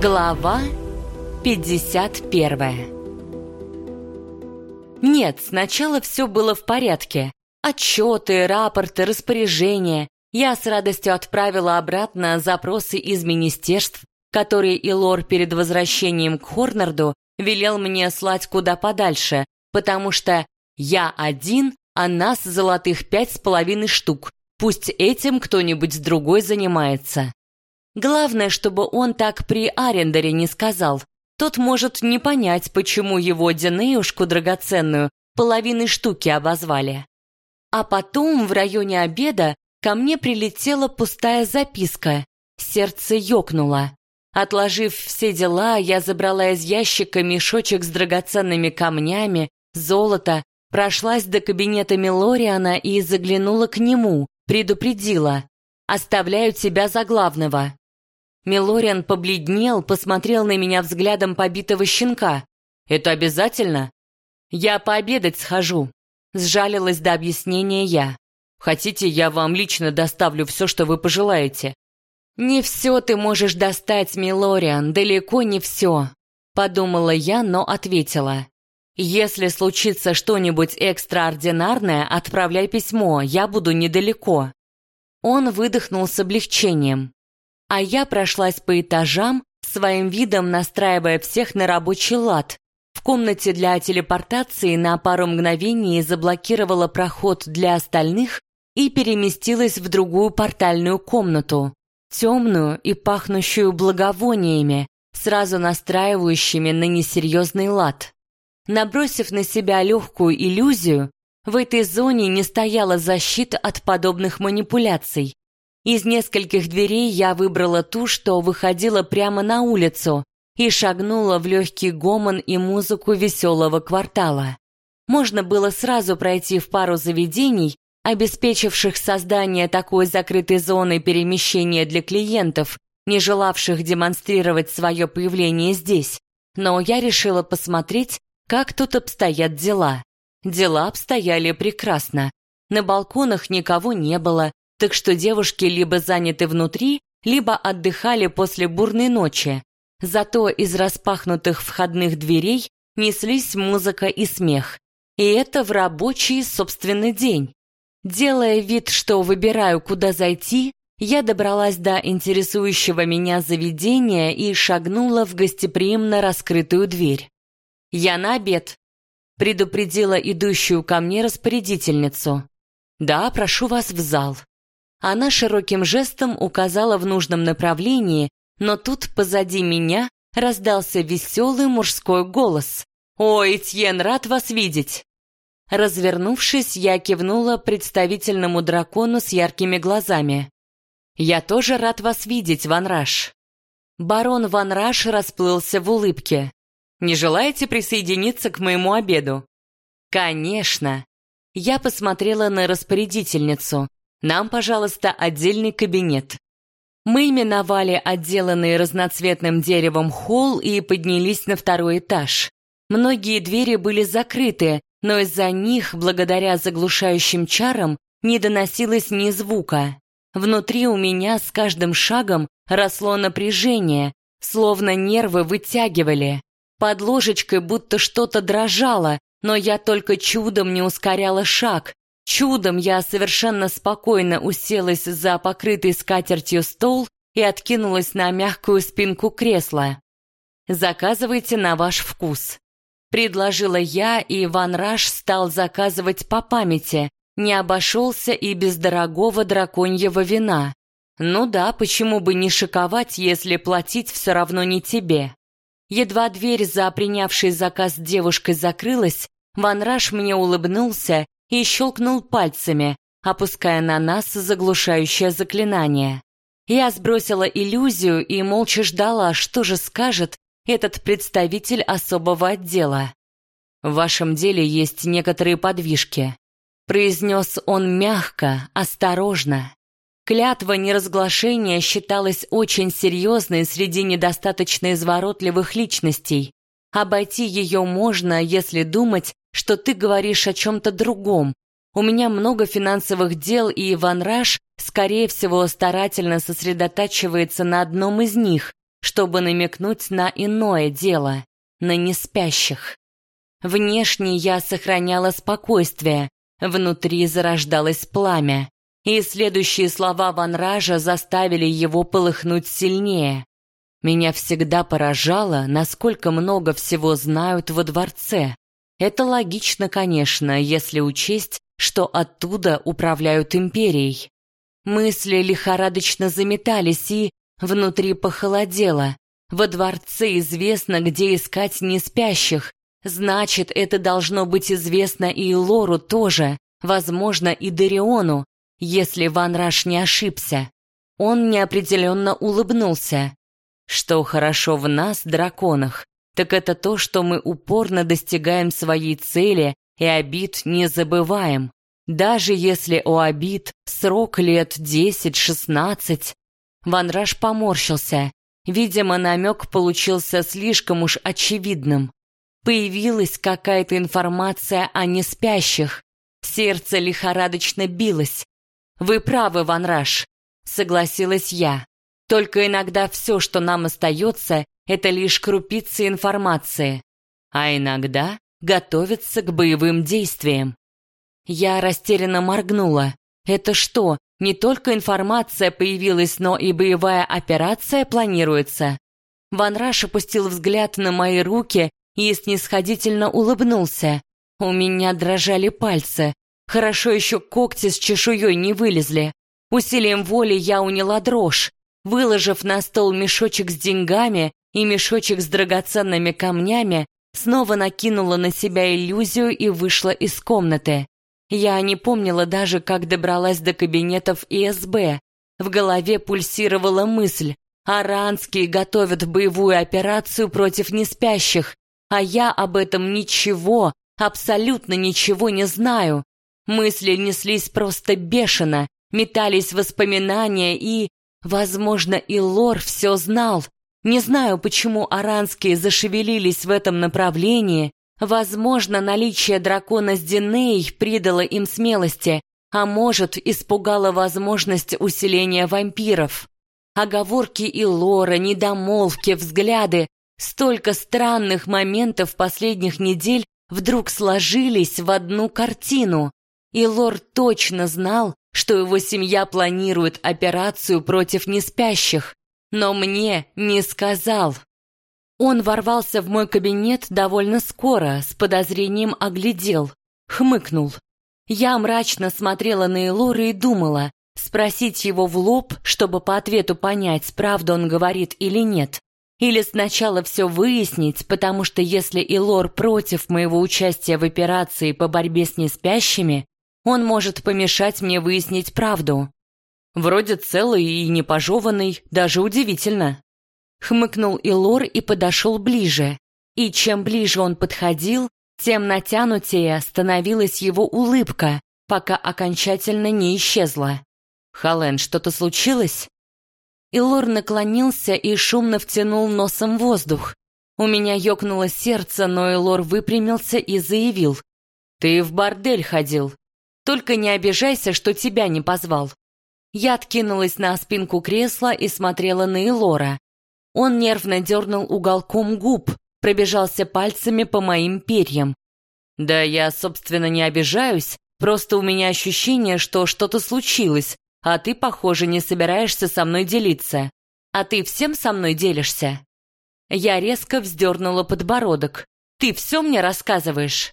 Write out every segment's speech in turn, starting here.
Глава 51 Нет, сначала все было в порядке. Отчеты, рапорты, распоряжения. Я с радостью отправила обратно запросы из министерств, которые Илор перед возвращением к Хорнарду велел мне слать куда подальше, потому что я один, а нас золотых пять с половиной штук. Пусть этим кто-нибудь другой занимается. Главное, чтобы он так при Арендере не сказал. Тот может не понять, почему его Динеюшку драгоценную половиной штуки обозвали. А потом, в районе обеда, ко мне прилетела пустая записка. Сердце ёкнуло. Отложив все дела, я забрала из ящика мешочек с драгоценными камнями, золото, прошлась до кабинета Милориана и заглянула к нему, предупредила. «Оставляю тебя за главного». Милориан побледнел, посмотрел на меня взглядом побитого щенка. «Это обязательно?» «Я пообедать схожу», — сжалилась до объяснения я. «Хотите, я вам лично доставлю все, что вы пожелаете?» «Не все ты можешь достать, Милориан, далеко не все», — подумала я, но ответила. «Если случится что-нибудь экстраординарное, отправляй письмо, я буду недалеко». Он выдохнул с облегчением а я прошлась по этажам, своим видом настраивая всех на рабочий лад. В комнате для телепортации на пару мгновений заблокировала проход для остальных и переместилась в другую портальную комнату, темную и пахнущую благовониями, сразу настраивающими на несерьезный лад. Набросив на себя легкую иллюзию, в этой зоне не стояла защита от подобных манипуляций. Из нескольких дверей я выбрала ту, что выходила прямо на улицу, и шагнула в легкий гомон и музыку веселого квартала. Можно было сразу пройти в пару заведений, обеспечивших создание такой закрытой зоны перемещения для клиентов, не желавших демонстрировать свое появление здесь. Но я решила посмотреть, как тут обстоят дела. Дела обстояли прекрасно. На балконах никого не было, так что девушки либо заняты внутри, либо отдыхали после бурной ночи. Зато из распахнутых входных дверей неслись музыка и смех. И это в рабочий собственный день. Делая вид, что выбираю, куда зайти, я добралась до интересующего меня заведения и шагнула в гостеприимно раскрытую дверь. «Я на обед», — предупредила идущую ко мне распорядительницу. «Да, прошу вас в зал». Она широким жестом указала в нужном направлении, но тут позади меня раздался веселый мужской голос. «Ой, Тьен, рад вас видеть!» Развернувшись, я кивнула представительному дракону с яркими глазами. «Я тоже рад вас видеть, Ванраш». Барон Ванраш расплылся в улыбке. «Не желаете присоединиться к моему обеду?» «Конечно». Я посмотрела на распорядительницу. Нам, пожалуйста, отдельный кабинет. Мы миновали отделанный разноцветным деревом холл и поднялись на второй этаж. Многие двери были закрыты, но из-за них, благодаря заглушающим чарам, не доносилось ни звука. Внутри у меня с каждым шагом росло напряжение, словно нервы вытягивали. Под ложечкой будто что-то дрожало, но я только чудом не ускоряла шаг, Чудом я совершенно спокойно уселась за покрытый скатертью стол и откинулась на мягкую спинку кресла. «Заказывайте на ваш вкус», — предложила я, и Ван Раш стал заказывать по памяти, не обошелся и без дорогого драконьего вина. Ну да, почему бы не шиковать, если платить все равно не тебе? Едва дверь за принявшей заказ девушкой закрылась, Ван Раш мне улыбнулся и щелкнул пальцами, опуская на нас заглушающее заклинание. Я сбросила иллюзию и молча ждала, что же скажет этот представитель особого отдела. «В вашем деле есть некоторые подвижки», — произнес он мягко, осторожно. Клятва неразглашения считалась очень серьезной среди недостаточно изворотливых личностей. Обойти ее можно, если думать, что ты говоришь о чем-то другом. У меня много финансовых дел, и Иван Раш, скорее всего, старательно сосредотачивается на одном из них. чтобы намекнуть на иное дело, на неспящих. Внешне я сохраняла спокойствие, внутри зарождалось пламя, и следующие слова Ванража заставили его полыхнуть сильнее. Меня всегда поражало, насколько много всего знают во дворце. Это логично, конечно, если учесть, что оттуда управляют империей. Мысли лихорадочно заметались и внутри похолодело. Во дворце известно, где искать неспящих. Значит, это должно быть известно и Лору тоже, возможно, и Дариону, если Ван Раш не ошибся. Он неопределенно улыбнулся. Что хорошо в нас, драконах, так это то, что мы упорно достигаем своей цели и обид не забываем. Даже если у обид срок лет 10-16. Ванраш поморщился. Видимо, намек получился слишком уж очевидным. Появилась какая-то информация о неспящих. Сердце лихорадочно билось. «Вы правы, Ванраш», — согласилась я. «Только иногда все, что нам остается, это лишь крупицы информации, а иногда готовиться к боевым действиям. Я растерянно моргнула. Это что, не только информация появилась, но и боевая операция планируется? Ван Раш опустил взгляд на мои руки и снисходительно улыбнулся. У меня дрожали пальцы. Хорошо еще когти с чешуей не вылезли. Усилием воли я уняла дрожь. Выложив на стол мешочек с деньгами, и мешочек с драгоценными камнями, снова накинула на себя иллюзию и вышла из комнаты. Я не помнила даже, как добралась до кабинетов ИСБ. В голове пульсировала мысль. Аранские готовят боевую операцию против неспящих, а я об этом ничего, абсолютно ничего не знаю. Мысли неслись просто бешено, метались воспоминания и, возможно, и Лор все знал, не знаю, почему аранские зашевелились в этом направлении. Возможно, наличие дракона с Диней придало им смелости, а может, испугало возможность усиления вампиров. Оговорки и лора, недомолвки, взгляды, столько странных моментов последних недель вдруг сложились в одну картину. И Лор точно знал, что его семья планирует операцию против неспящих но мне не сказал. Он ворвался в мой кабинет довольно скоро, с подозрением оглядел, хмыкнул. Я мрачно смотрела на Элора и думала, спросить его в лоб, чтобы по ответу понять, правду он говорит или нет. Или сначала все выяснить, потому что если Илор против моего участия в операции по борьбе с неспящими, он может помешать мне выяснить правду. Вроде целый и непожеванный, даже удивительно. Хмыкнул Илор и подошел ближе. И чем ближе он подходил, тем натянутее становилась его улыбка, пока окончательно не исчезла. «Хален, что-то случилось?» Илор наклонился и шумно втянул носом воздух. У меня ёкнуло сердце, но Илор выпрямился и заявил. «Ты в бордель ходил. Только не обижайся, что тебя не позвал. Я откинулась на спинку кресла и смотрела на Элора. Он нервно дернул уголком губ, пробежался пальцами по моим перьям. «Да я, собственно, не обижаюсь, просто у меня ощущение, что что-то случилось, а ты, похоже, не собираешься со мной делиться. А ты всем со мной делишься?» Я резко вздернула подбородок. «Ты все мне рассказываешь?»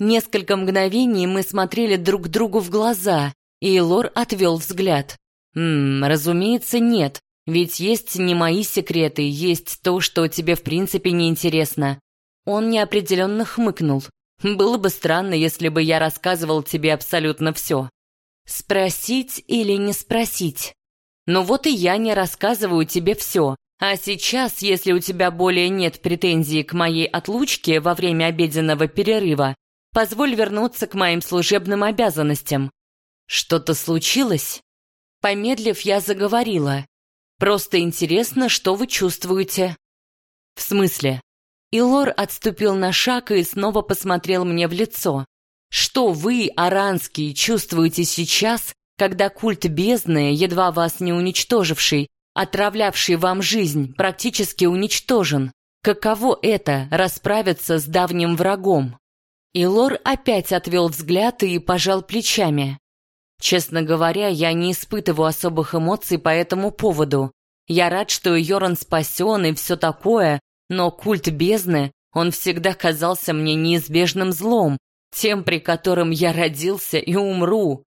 Несколько мгновений мы смотрели друг другу в глаза, и Лор отвел взгляд. «Ммм, разумеется, нет. Ведь есть не мои секреты, есть то, что тебе в принципе не интересно». Он неопределенно хмыкнул. «Было бы странно, если бы я рассказывал тебе абсолютно все». «Спросить или не спросить?» «Ну вот и я не рассказываю тебе все. А сейчас, если у тебя более нет претензий к моей отлучке во время обеденного перерыва, позволь вернуться к моим служебным обязанностям. «Что-то случилось?» Помедлив, я заговорила. «Просто интересно, что вы чувствуете». «В смысле?» Илор отступил на шаг и снова посмотрел мне в лицо. «Что вы, аранские, чувствуете сейчас, когда культ бездны, едва вас не уничтоживший, отравлявший вам жизнь, практически уничтожен. Каково это – расправиться с давним врагом? И Лор опять отвел взгляд и пожал плечами. Честно говоря, я не испытываю особых эмоций по этому поводу. Я рад, что Йоран спасен и все такое, но культ бездны, он всегда казался мне неизбежным злом, тем, при котором я родился и умру.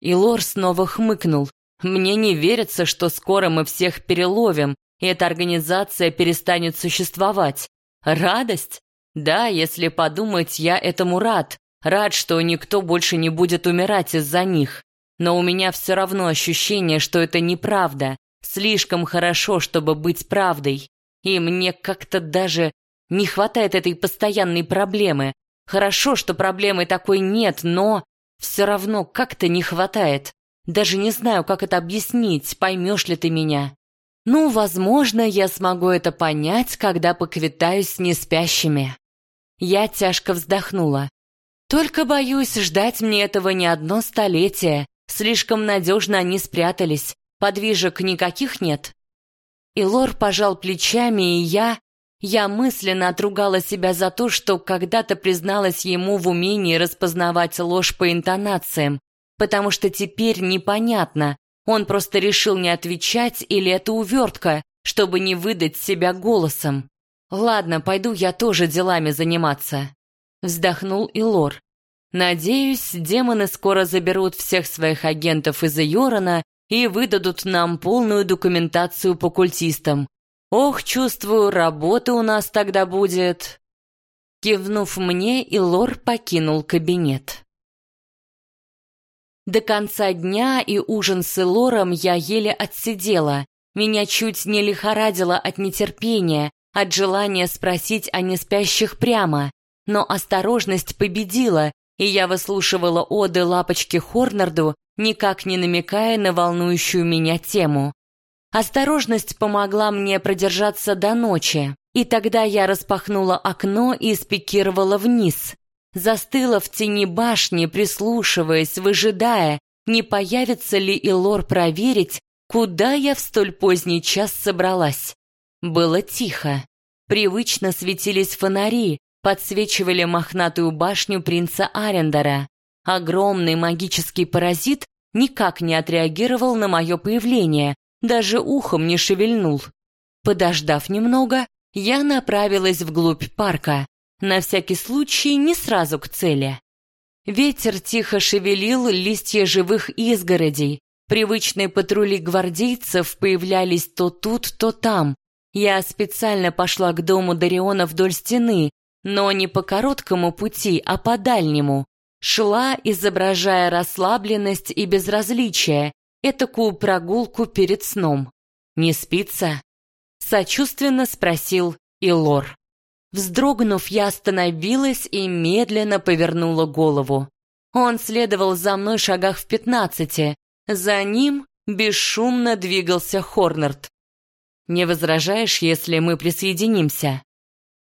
И Лор снова хмыкнул. Мне не верится, что скоро мы всех переловим, и эта организация перестанет существовать. Радость? Да, если подумать, я этому рад. Рад, что никто больше не будет умирать из-за них. Но у меня все равно ощущение, что это неправда. Слишком хорошо, чтобы быть правдой. И мне как-то даже не хватает этой постоянной проблемы. Хорошо, что проблемы такой нет, но все равно как-то не хватает. Даже не знаю, как это объяснить, поймешь ли ты меня. Ну, возможно, я смогу это понять, когда поквитаюсь с неспящими. Я тяжко вздохнула. Только боюсь, ждать мне этого не одно столетие. Слишком надежно они спрятались. Подвижек никаких нет. И Лор пожал плечами, и я... Я мысленно отругала себя за то, что когда-то призналась ему в умении распознавать ложь по интонациям, потому что теперь непонятно, он просто решил не отвечать или это увертка, чтобы не выдать себя голосом. «Ладно, пойду я тоже делами заниматься», — вздохнул и Лор. «Надеюсь, демоны скоро заберут всех своих агентов из Йорона и выдадут нам полную документацию по культистам. Ох, чувствую, работы у нас тогда будет. Кивнув мне, Илор покинул кабинет. До конца дня и ужин с Илором я еле отсидела. Меня чуть не лихорадило от нетерпения, от желания спросить о неспящих прямо. Но осторожность победила, и я выслушивала оды лапочки Хорнарду, никак не намекая на волнующую меня тему. Осторожность помогла мне продержаться до ночи, и тогда я распахнула окно и спикировала вниз. Застыла в тени башни, прислушиваясь, выжидая, не появится ли Илор проверить, куда я в столь поздний час собралась. Было тихо. Привычно светились фонари, подсвечивали мохнатую башню принца Арендера. Огромный магический паразит никак не отреагировал на мое появление, даже ухом не шевельнул. Подождав немного, я направилась вглубь парка, на всякий случай не сразу к цели. Ветер тихо шевелил листья живых изгородей, привычные патрули гвардейцев появлялись то тут, то там. Я специально пошла к дому Дариона вдоль стены, но не по короткому пути, а по дальнему, Шла, изображая расслабленность и безразличие, этакую прогулку перед сном. «Не спится?» Сочувственно спросил Илор. Вздрогнув, я остановилась и медленно повернула голову. Он следовал за мной шагах в пятнадцати. За ним бесшумно двигался Хорнард. «Не возражаешь, если мы присоединимся?»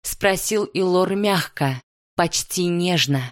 Спросил Илор мягко, почти нежно.